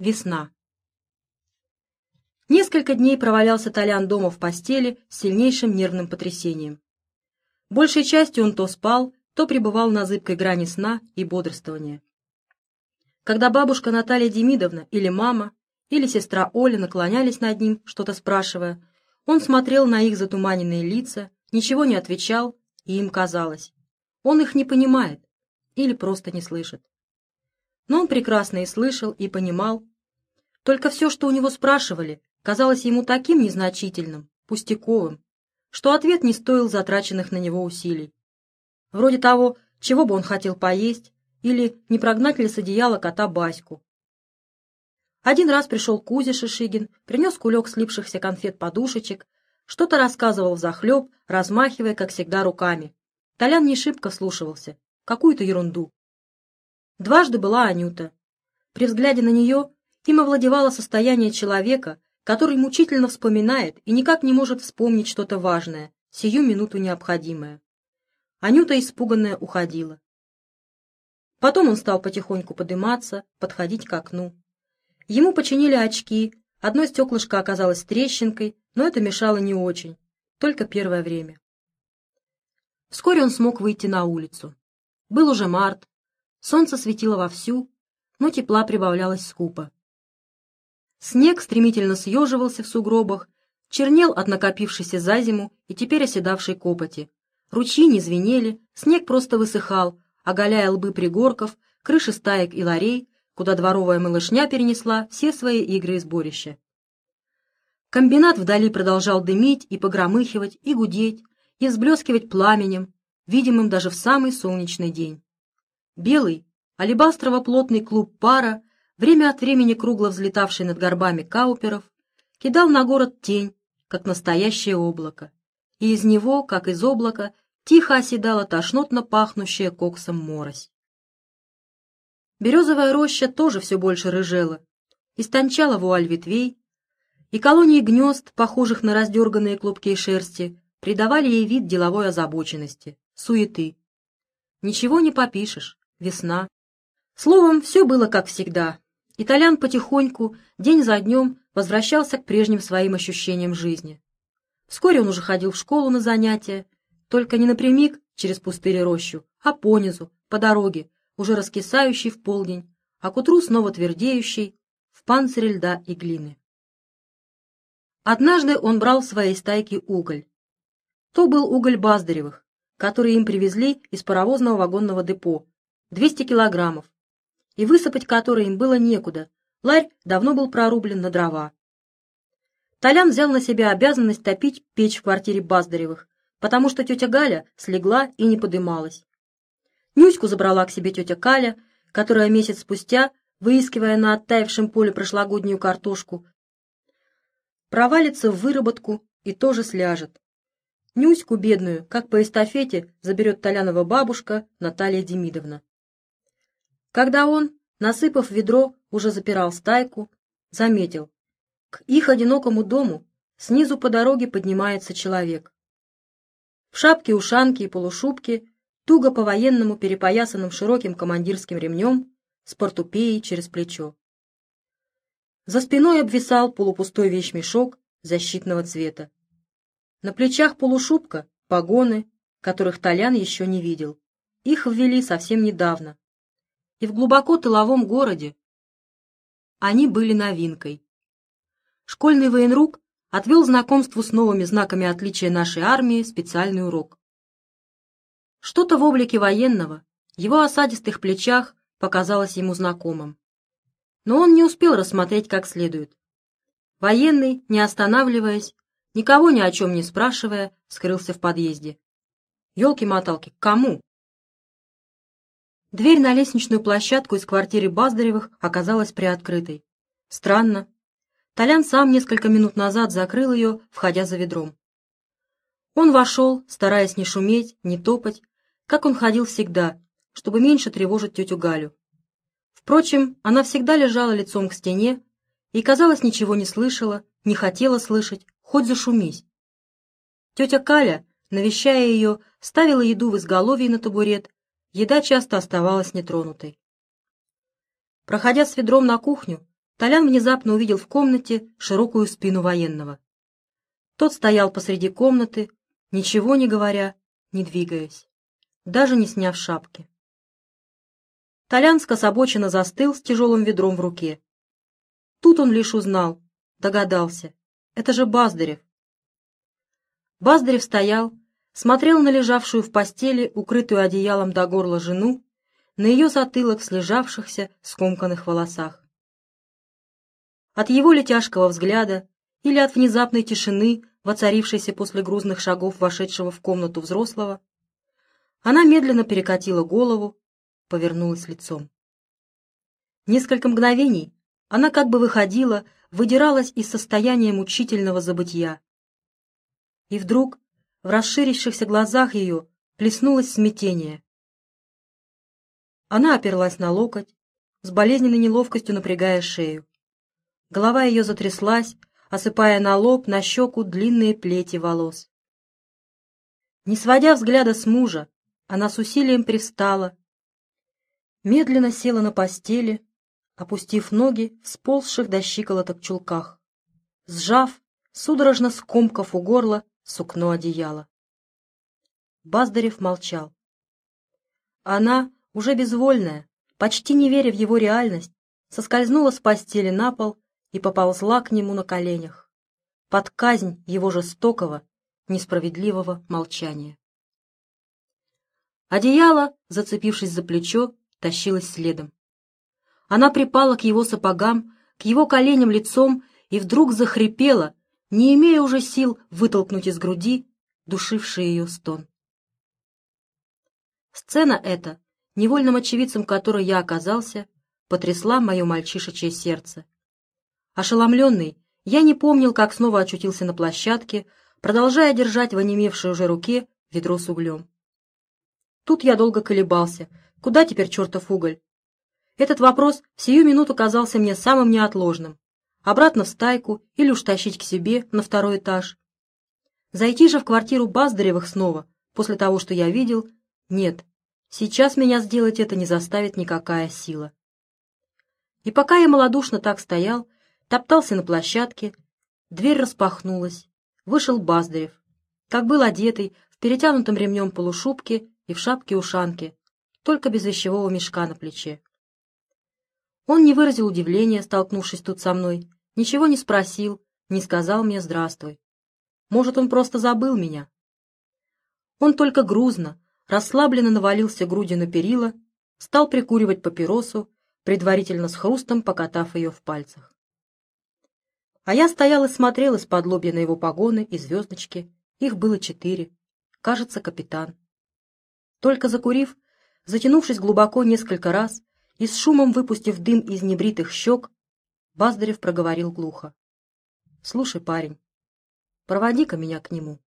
Весна. Несколько дней провалялся Толян дома в постели с сильнейшим нервным потрясением. Большей частью он то спал, то пребывал на зыбкой грани сна и бодрствования. Когда бабушка Наталья Демидовна или мама, или сестра Оля наклонялись над ним, что-то спрашивая, он смотрел на их затуманенные лица, ничего не отвечал, и им казалось, он их не понимает или просто не слышит. Но он прекрасно и слышал, и понимал. Только все, что у него спрашивали, казалось ему таким незначительным, пустяковым, что ответ не стоил затраченных на него усилий. Вроде того, чего бы он хотел поесть, или не прогнать ли с одеяла кота Баську. Один раз пришел Кузя Шишигин, принес кулек слипшихся конфет-подушечек, что-то рассказывал взахлеб, размахивая, как всегда, руками. Толян не шибко вслушивался. Какую-то ерунду. Дважды была Анюта. При взгляде на нее им овладевало состояние человека, который мучительно вспоминает и никак не может вспомнить что-то важное, сию минуту необходимое. Анюта, испуганная, уходила. Потом он стал потихоньку подниматься, подходить к окну. Ему починили очки, одно стеклышко оказалось трещинкой, но это мешало не очень, только первое время. Вскоре он смог выйти на улицу. Был уже март, солнце светило вовсю, но тепла прибавлялось скупо. Снег стремительно съеживался в сугробах, чернел от накопившейся за зиму и теперь оседавшей копоти. Ручьи не звенели, снег просто высыхал, оголяя лбы пригорков, крыши стаек и ларей, куда дворовая малышня перенесла все свои игры и сборища. Комбинат вдали продолжал дымить и погромыхивать, и гудеть, и взблескивать пламенем, видимым даже в самый солнечный день. Белый, алебастрово-плотный клуб пара, время от времени кругло взлетавший над горбами кауперов, кидал на город тень, как настоящее облако, и из него, как из облака, тихо оседала тошнотно пахнущая коксом морось. Березовая роща тоже все больше рыжела, истончала вуаль ветвей, и колонии гнезд, похожих на раздерганные клубки шерсти, придавали ей вид деловой озабоченности, суеты. Ничего не попишешь, весна. Словом, все было как всегда. Итальян потихоньку, день за днем, возвращался к прежним своим ощущениям жизни. Вскоре он уже ходил в школу на занятия, только не напрямик через пустырь и рощу, а понизу, по дороге, уже раскисающий в полдень, а к утру снова твердеющий в панцире льда и глины. Однажды он брал в своей стайке уголь. То был уголь Баздаревых, который им привезли из паровозного вагонного депо, 200 килограммов, и высыпать который им было некуда, ларь давно был прорублен на дрова. Толян взял на себя обязанность топить печь в квартире Баздаревых, потому что тетя Галя слегла и не подымалась. Нюську забрала к себе тетя Каля, которая месяц спустя, выискивая на оттаившем поле прошлогоднюю картошку, провалится в выработку и тоже сляжет. Нюську бедную, как по эстафете, заберет Толянова бабушка Наталья Демидовна. Когда он, насыпав ведро, уже запирал стайку, заметил, к их одинокому дому снизу по дороге поднимается человек. В шапке-ушанке и полушубке, туго по-военному перепоясанным широким командирским ремнем, с портупеей через плечо. За спиной обвисал полупустой вещмешок защитного цвета. На плечах полушубка, погоны, которых Толян еще не видел. Их ввели совсем недавно. И в глубоко тыловом городе они были новинкой. Школьный военрук отвел знакомству с новыми знаками отличия нашей армии специальный урок. Что-то в облике военного, его осадистых плечах показалось ему знакомым. Но он не успел рассмотреть как следует. Военный, не останавливаясь, никого ни о чем не спрашивая, скрылся в подъезде. Ёлки-моталки, к кому? Дверь на лестничную площадку из квартиры Баздаревых оказалась приоткрытой. Странно, Толян сам несколько минут назад закрыл ее, входя за ведром. Он вошел, стараясь не шуметь, не топать, как он ходил всегда, чтобы меньше тревожить тетю Галю. Впрочем, она всегда лежала лицом к стене и, казалось, ничего не слышала, не хотела слышать, хоть зашумись. Тетя Каля, навещая ее, ставила еду в изголовье на табурет, еда часто оставалась нетронутой. Проходя с ведром на кухню, Толян внезапно увидел в комнате широкую спину военного. Тот стоял посреди комнаты, ничего не говоря, не двигаясь, даже не сняв шапки. Толян скособоченно застыл с тяжелым ведром в руке. Тут он лишь узнал, догадался. Это же Баздарев. Баздарев стоял, смотрел на лежавшую в постели, укрытую одеялом до горла жену, на ее затылок слежавшихся, скомканных волосах. От его летяжкого взгляда или от внезапной тишины, воцарившейся после грузных шагов вошедшего в комнату взрослого, она медленно перекатила голову, повернулась лицом. Несколько мгновений она как бы выходила, выдиралась из состояния мучительного забытья. И вдруг в расширившихся глазах ее плеснулось смятение. Она оперлась на локоть, с болезненной неловкостью напрягая шею. Голова ее затряслась, осыпая на лоб, на щеку длинные плети волос. Не сводя взгляда с мужа, она с усилием привстала, медленно села на постели, опустив ноги в сползших до щиколоток чулках, сжав, судорожно скомкав у горла сукно одеяла. Баздарев молчал. Она, уже безвольная, почти не веря в его реальность, соскользнула с постели на пол и поползла к нему на коленях, под казнь его жестокого, несправедливого молчания. Одеяло, зацепившись за плечо, тащилась следом. Она припала к его сапогам, к его коленям лицом и вдруг захрипела, не имея уже сил вытолкнуть из груди душивший ее стон. Сцена эта, невольным очевидцем которой я оказался, потрясла мое мальчишечье сердце. Ошеломленный, я не помнил, как снова очутился на площадке, продолжая держать в онемевшей уже руке ведро с углем. Тут я долго колебался, Куда теперь чертов уголь? Этот вопрос в сию минуту казался мне самым неотложным. Обратно в стайку или уж тащить к себе на второй этаж. Зайти же в квартиру Баздаревых снова, после того, что я видел, нет. Сейчас меня сделать это не заставит никакая сила. И пока я малодушно так стоял, топтался на площадке, дверь распахнулась, вышел Баздарев, как был одетый, в перетянутом ремнем полушубке и в шапке-ушанке, только без вещевого мешка на плече. Он не выразил удивления, столкнувшись тут со мной, ничего не спросил, не сказал мне «здравствуй». Может, он просто забыл меня. Он только грузно, расслабленно навалился грудью на перила, стал прикуривать папиросу, предварительно с хрустом покатав ее в пальцах. А я стоял и смотрел из-под лобья на его погоны и звездочки. Их было четыре. Кажется, капитан. Только закурив, Затянувшись глубоко несколько раз и с шумом выпустив дым из небритых щек, Баздарев проговорил глухо. — Слушай, парень, проводи-ка меня к нему.